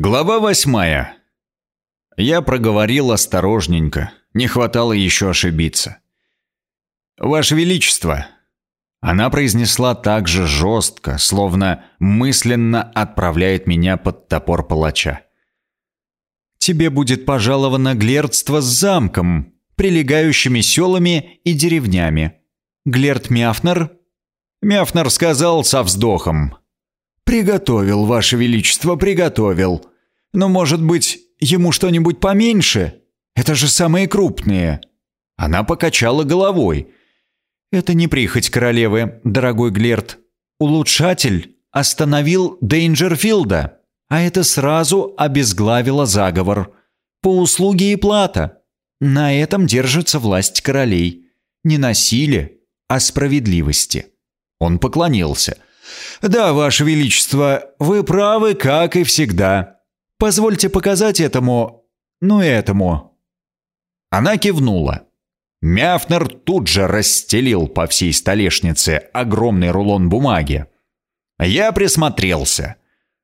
Глава восьмая. Я проговорил осторожненько, не хватало еще ошибиться. «Ваше Величество!» Она произнесла так же жестко, словно мысленно отправляет меня под топор палача. «Тебе будет пожаловано глердство с замком, прилегающими селами и деревнями. Глерд Мяфнер?» Мяфнер сказал со вздохом. «Приготовил, Ваше Величество, приготовил. Но, может быть, ему что-нибудь поменьше? Это же самые крупные». Она покачала головой. «Это не прихоть королевы, дорогой Глерт. Улучшатель остановил Дейнджерфилда, а это сразу обезглавило заговор. По услуге и плата. На этом держится власть королей. Не на силе, а справедливости». Он поклонился – «Да, Ваше Величество, вы правы, как и всегда. Позвольте показать этому... ну этому». Она кивнула. Мяфнер тут же расстелил по всей столешнице огромный рулон бумаги. Я присмотрелся.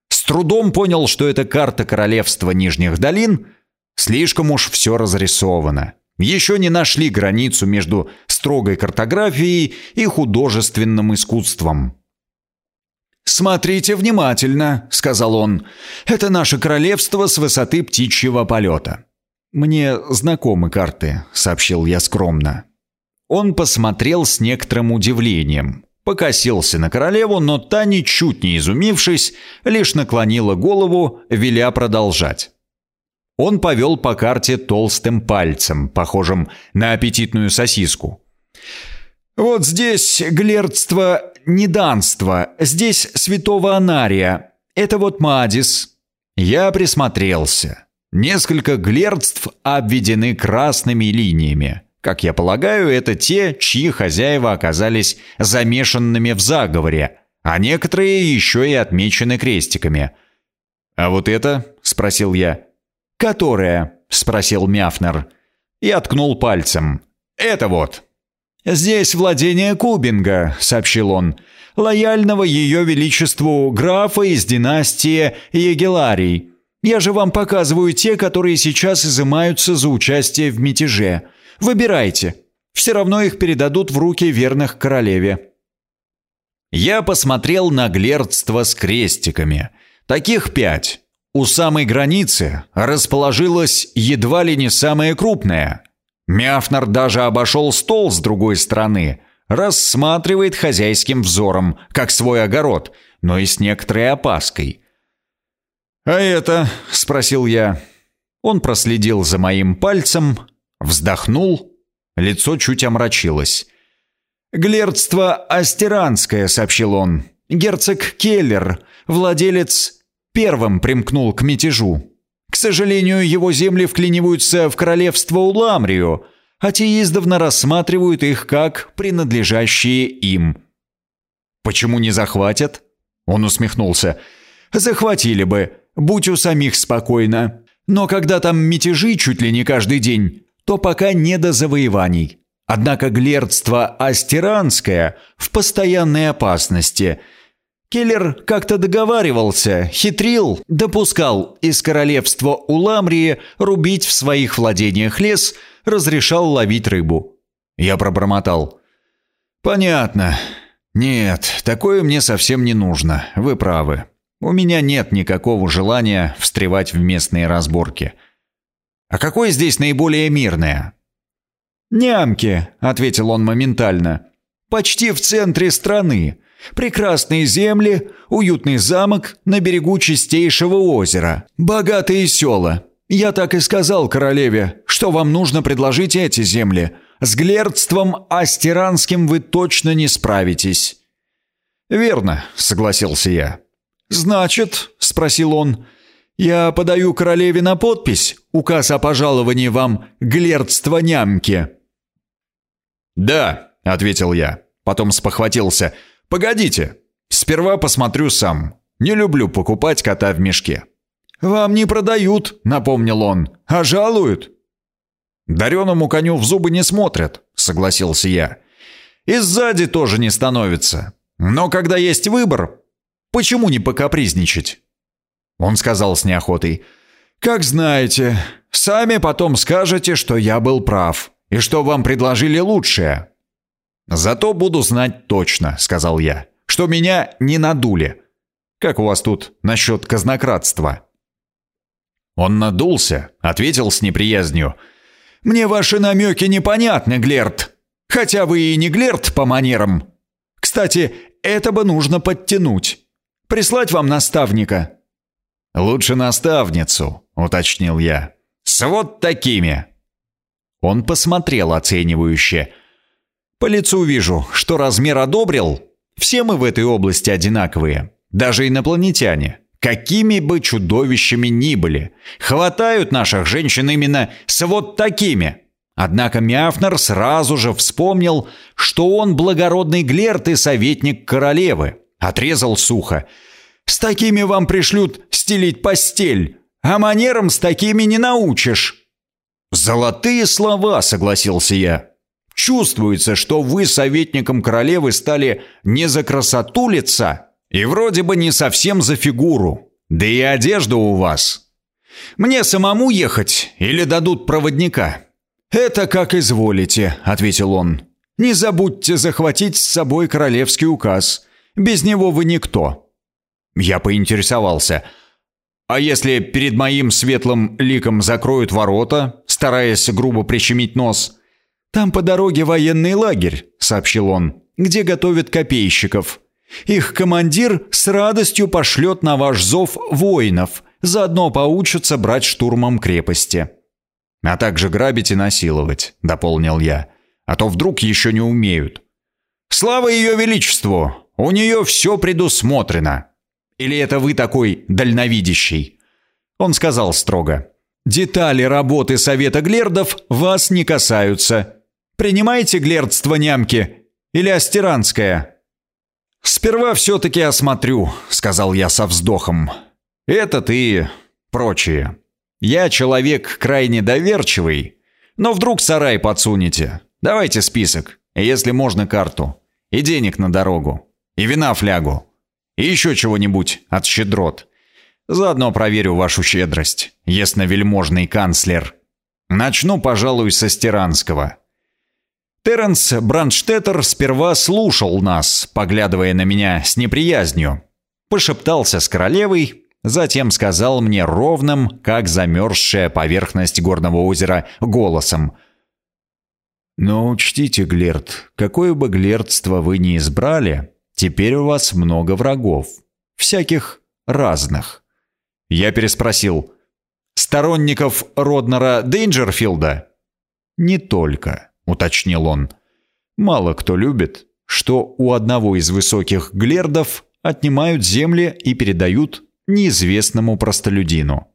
С трудом понял, что это карта королевства Нижних долин. Слишком уж все разрисовано. Еще не нашли границу между строгой картографией и художественным искусством. «Смотрите внимательно», — сказал он. «Это наше королевство с высоты птичьего полета». «Мне знакомы карты», — сообщил я скромно. Он посмотрел с некоторым удивлением, покосился на королеву, но та, ничуть не изумившись, лишь наклонила голову, веля продолжать. Он повел по карте толстым пальцем, похожим на аппетитную сосиску. «Вот здесь глердство неданство, здесь святого Анария. Это вот Мадис». Я присмотрелся. Несколько глердств обведены красными линиями. Как я полагаю, это те, чьи хозяева оказались замешанными в заговоре, а некоторые еще и отмечены крестиками. «А вот это?» — спросил я. «Которая?» — спросил Мяфнер. Я ткнул пальцем. «Это вот». «Здесь владение Кубинга», — сообщил он, — «лояльного ее величеству графа из династии Егеларий. Я же вам показываю те, которые сейчас изымаются за участие в мятеже. Выбирайте. Все равно их передадут в руки верных королеве». Я посмотрел на глердство с крестиками. Таких пять. У самой границы расположилась едва ли не самая крупная — Мяфнер даже обошел стол с другой стороны, рассматривает хозяйским взором, как свой огород, но и с некоторой опаской. «А это?» — спросил я. Он проследил за моим пальцем, вздохнул, лицо чуть омрачилось. «Глердство Астеранское», — сообщил он. «Герцог Келлер, владелец, первым примкнул к мятежу. К сожалению, его земли вклиниваются в королевство Уламрию, а те издавна рассматривают их как принадлежащие им. «Почему не захватят?» Он усмехнулся. «Захватили бы, будь у самих спокойно. Но когда там мятежи чуть ли не каждый день, то пока не до завоеваний. Однако глердство Астеранское в постоянной опасности – Келлер как-то договаривался, хитрил, допускал из королевства Уламрии рубить в своих владениях лес, разрешал ловить рыбу. Я пробормотал. «Понятно. Нет, такое мне совсем не нужно. Вы правы. У меня нет никакого желания встревать в местные разборки. А какое здесь наиболее мирное?» «Нямки», — ответил он моментально. «Почти в центре страны. Прекрасные земли, уютный замок на берегу чистейшего озера, богатые села. Я так и сказал королеве, что вам нужно предложить эти земли. С глердством астеранским вы точно не справитесь». «Верно», — согласился я. «Значит», — спросил он, — «я подаю королеве на подпись указ о пожаловании вам глердства нямки». «Да», — ответил я, потом спохватился — «Погодите, сперва посмотрю сам. Не люблю покупать кота в мешке». «Вам не продают», — напомнил он, — «а жалуют». «Дареному коню в зубы не смотрят», — согласился я. «И сзади тоже не становится. Но когда есть выбор, почему не покапризничать?» Он сказал с неохотой. «Как знаете, сами потом скажете, что я был прав, и что вам предложили лучшее». «Зато буду знать точно», — сказал я, — «что меня не надули. Как у вас тут насчет казнократства?» Он надулся, ответил с неприязнью. «Мне ваши намеки непонятны, Глерт. Хотя вы и не Глерт по манерам. Кстати, это бы нужно подтянуть. Прислать вам наставника?» «Лучше наставницу», — уточнил я. «С вот такими». Он посмотрел оценивающе. «По лицу вижу, что размер одобрил. Все мы в этой области одинаковые, даже инопланетяне, какими бы чудовищами ни были. Хватают наших женщин именно с вот такими». Однако Мяфнер сразу же вспомнил, что он благородный Глерт и советник королевы. Отрезал сухо. «С такими вам пришлют стелить постель, а манерам с такими не научишь». «Золотые слова», — согласился я. «Чувствуется, что вы советником королевы стали не за красоту лица и вроде бы не совсем за фигуру. Да и одежда у вас. Мне самому ехать или дадут проводника?» «Это как изволите», — ответил он. «Не забудьте захватить с собой королевский указ. Без него вы никто». Я поинтересовался. «А если перед моим светлым ликом закроют ворота, стараясь грубо прищемить нос?» «Там по дороге военный лагерь», — сообщил он, «где готовят копейщиков. Их командир с радостью пошлет на ваш зов воинов, заодно поучатся брать штурмом крепости» а также грабить и насиловать», — дополнил я. «А то вдруг еще не умеют». «Слава ее величеству! У нее все предусмотрено!» «Или это вы такой дальновидящий?» Он сказал строго. «Детали работы Совета Глердов вас не касаются. Принимаете глердство нямки? Или астеранское?» «Сперва все-таки осмотрю», — сказал я со вздохом. «Этот и прочие». Я человек крайне доверчивый, но вдруг сарай подсунете. Давайте список, если можно карту. И денег на дорогу. И вина флягу. И еще чего-нибудь от щедрот. Заодно проверю вашу щедрость, ясновельможный канцлер. Начну, пожалуй, со Стиранского. Терренс Бранштеттер сперва слушал нас, поглядывая на меня с неприязнью. Пошептался с королевой, Затем сказал мне ровным, как замерзшая поверхность горного озера, голосом. «Но учтите, Глерт, какое бы глертство вы ни избрали, теперь у вас много врагов. Всяких разных». Я переспросил. «Сторонников Роднера Дейнджерфилда?» «Не только», — уточнил он. «Мало кто любит, что у одного из высоких глердов отнимают земли и передают неизвестному простолюдину.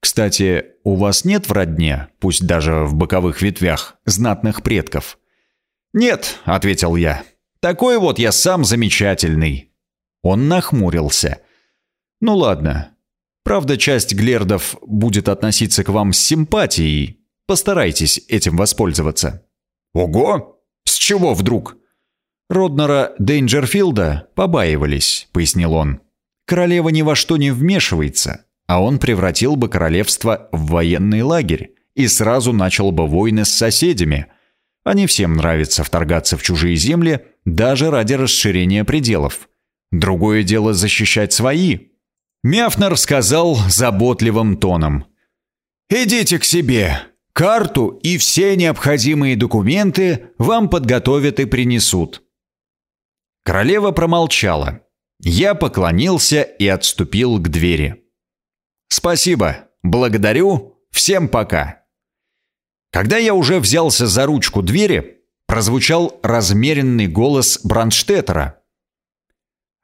Кстати, у вас нет в родне, пусть даже в боковых ветвях, знатных предков? Нет, ответил я. Такой вот я сам замечательный. Он нахмурился. Ну ладно. Правда, часть глердов будет относиться к вам с симпатией. Постарайтесь этим воспользоваться. Ого! С чего вдруг? Роднера Дейнджерфилда побаивались, пояснил он королева ни во что не вмешивается, а он превратил бы королевство в военный лагерь и сразу начал бы войны с соседями. Не всем нравится вторгаться в чужие земли даже ради расширения пределов. Другое дело защищать свои. Мяфнер сказал заботливым тоном. «Идите к себе. Карту и все необходимые документы вам подготовят и принесут». Королева промолчала, я поклонился и отступил к двери. «Спасибо, благодарю, всем пока». Когда я уже взялся за ручку двери, прозвучал размеренный голос Бранштеттера.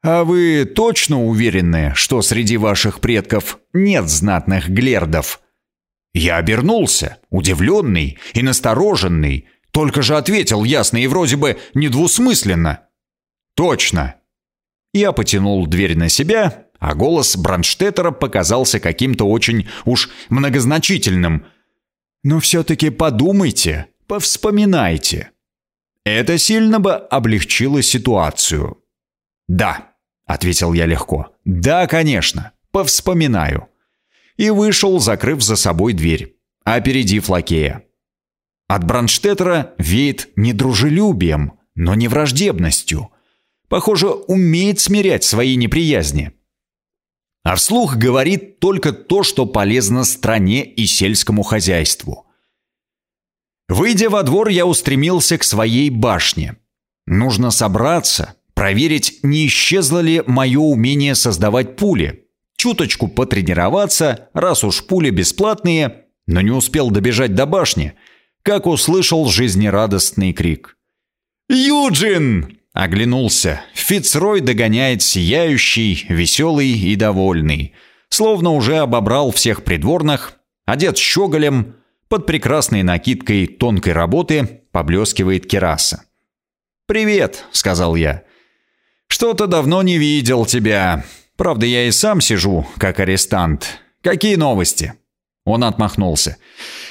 «А вы точно уверены, что среди ваших предков нет знатных глердов?» Я обернулся, удивленный и настороженный, только же ответил ясно и вроде бы недвусмысленно. «Точно, я потянул дверь на себя, а голос Бранштеттера показался каким-то очень уж многозначительным. «Но все-таки подумайте, повспоминайте». Это сильно бы облегчило ситуацию. «Да», — ответил я легко. «Да, конечно. Повспоминаю. И вышел, закрыв за собой дверь, опередив лакея. От Бранштеттера веет недружелюбием, но не враждебностью. Похоже, умеет смирять свои неприязни. А вслух говорит только то, что полезно стране и сельскому хозяйству. Выйдя во двор, я устремился к своей башне. Нужно собраться, проверить, не исчезло ли мое умение создавать пули. Чуточку потренироваться, раз уж пули бесплатные, но не успел добежать до башни, как услышал жизнерадостный крик. «Юджин!» — оглянулся. Фицрой догоняет сияющий, веселый и довольный. Словно уже обобрал всех придворных, одет щеголем, под прекрасной накидкой тонкой работы поблескивает кераса. «Привет», — сказал я. «Что-то давно не видел тебя. Правда, я и сам сижу, как арестант. Какие новости?» Он отмахнулся.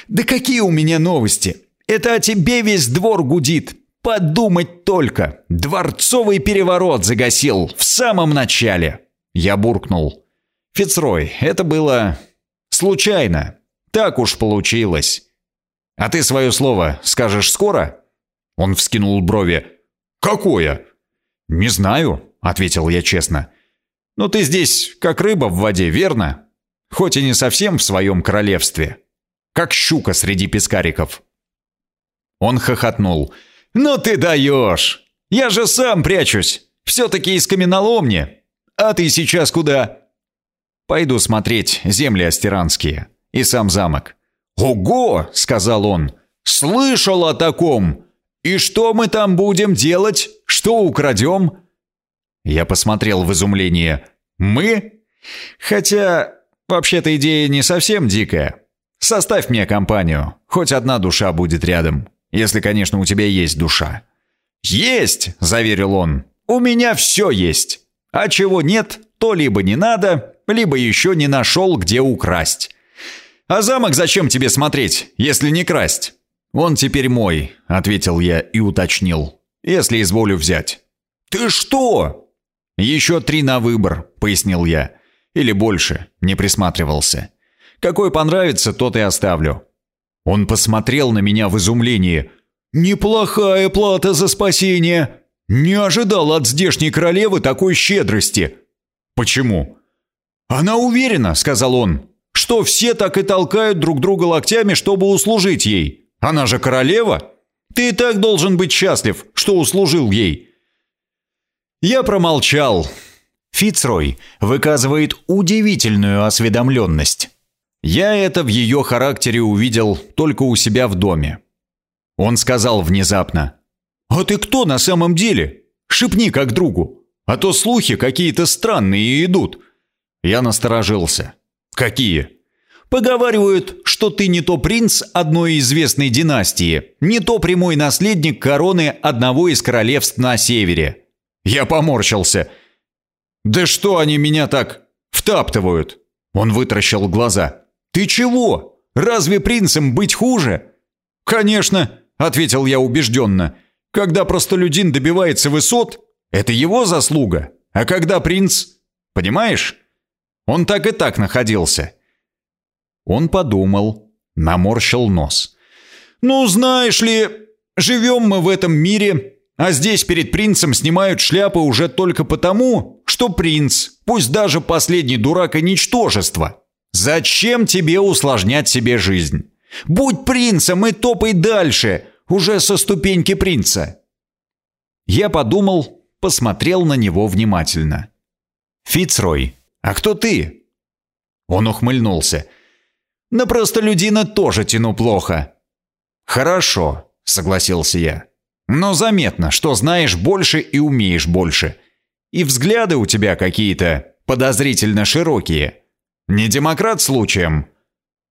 «Да какие у меня новости? Это о тебе весь двор гудит. Подумать только. Дворцовый переворот загасил в самом начале». Я буркнул. «Фицрой, это было... случайно. Так уж получилось. А ты свое слово скажешь скоро?» Он вскинул брови. «Какое?» «Не знаю», — ответил я честно. «Но ты здесь как рыба в воде, верно? Хоть и не совсем в своем королевстве. Как щука среди пескариков». Он хохотнул. «Ну ты даешь! Я же сам прячусь! Все-таки из каменоломни! А ты сейчас куда?» «Пойду смотреть земли астеранские» и сам замок. «Ого!» — сказал он. «Слышал о таком! И что мы там будем делать? Что украдем?» Я посмотрел в изумление. «Мы? Хотя, вообще-то идея не совсем дикая. Составь мне компанию, хоть одна душа будет рядом, если, конечно, у тебя есть душа». «Есть!» — заверил он. «У меня все есть. А чего нет, то либо не надо, либо еще не нашел, где украсть. «А замок зачем тебе смотреть, если не красть?» «Он теперь мой», — ответил я и уточнил. «Если изволю взять». «Ты что?» «Еще три на выбор», — пояснил я. «Или больше», — не присматривался. «Какой понравится, тот и оставлю». Он посмотрел на меня в изумлении. «Неплохая плата за спасение. Не ожидал от здешней королевы такой щедрости». «Почему?» «Она уверена», — сказал он что все так и толкают друг друга локтями, чтобы услужить ей. Она же королева. Ты и так должен быть счастлив, что услужил ей». Я промолчал. Фицрой выказывает удивительную осведомленность. Я это в ее характере увидел только у себя в доме. Он сказал внезапно. «А ты кто на самом деле? Шепни как другу, а то слухи какие-то странные идут». Я насторожился. «Какие?» «Поговаривают, что ты не то принц одной известной династии, не то прямой наследник короны одного из королевств на севере». Я поморщился. «Да что они меня так втаптывают?» Он вытращил глаза. «Ты чего? Разве принцем быть хуже?» «Конечно», — ответил я убежденно. «Когда простолюдин добивается высот, это его заслуга. А когда принц... Понимаешь?» Он так и так находился. Он подумал, наморщил нос. «Ну, знаешь ли, живем мы в этом мире, а здесь перед принцем снимают шляпы уже только потому, что принц, пусть даже последний дурак и ничтожество. Зачем тебе усложнять себе жизнь? Будь принцем и топай дальше, уже со ступеньки принца». Я подумал, посмотрел на него внимательно. «Фицрой, «А кто ты?» Он ухмыльнулся. «На простолюдина тоже тяну плохо». «Хорошо», — согласился я. «Но заметно, что знаешь больше и умеешь больше. И взгляды у тебя какие-то подозрительно широкие. Не демократ случаем?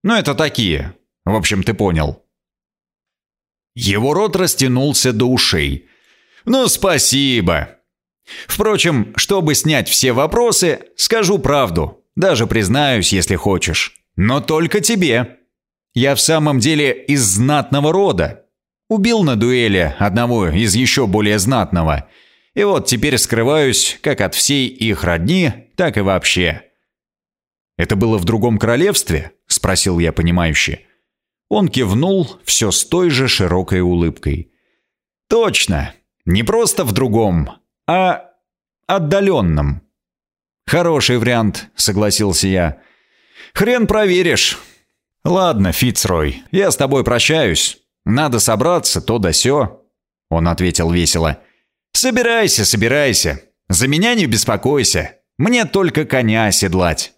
Но это такие. В общем, ты понял». Его рот растянулся до ушей. «Ну, спасибо. Впрочем, чтобы снять все вопросы, скажу правду. Даже признаюсь, если хочешь. Но только тебе. Я в самом деле из знатного рода. Убил на дуэли одного из еще более знатного. И вот теперь скрываюсь как от всей их родни, так и вообще. Это было в другом королевстве?» — спросил я понимающе. Он кивнул все с той же широкой улыбкой. «Точно. Не просто в другом, а отдаленном». «Хороший вариант», — согласился я. «Хрен проверишь». «Ладно, Фицрой, я с тобой прощаюсь. Надо собраться, то да сё». Он ответил весело. «Собирайся, собирайся. За меня не беспокойся. Мне только коня оседлать».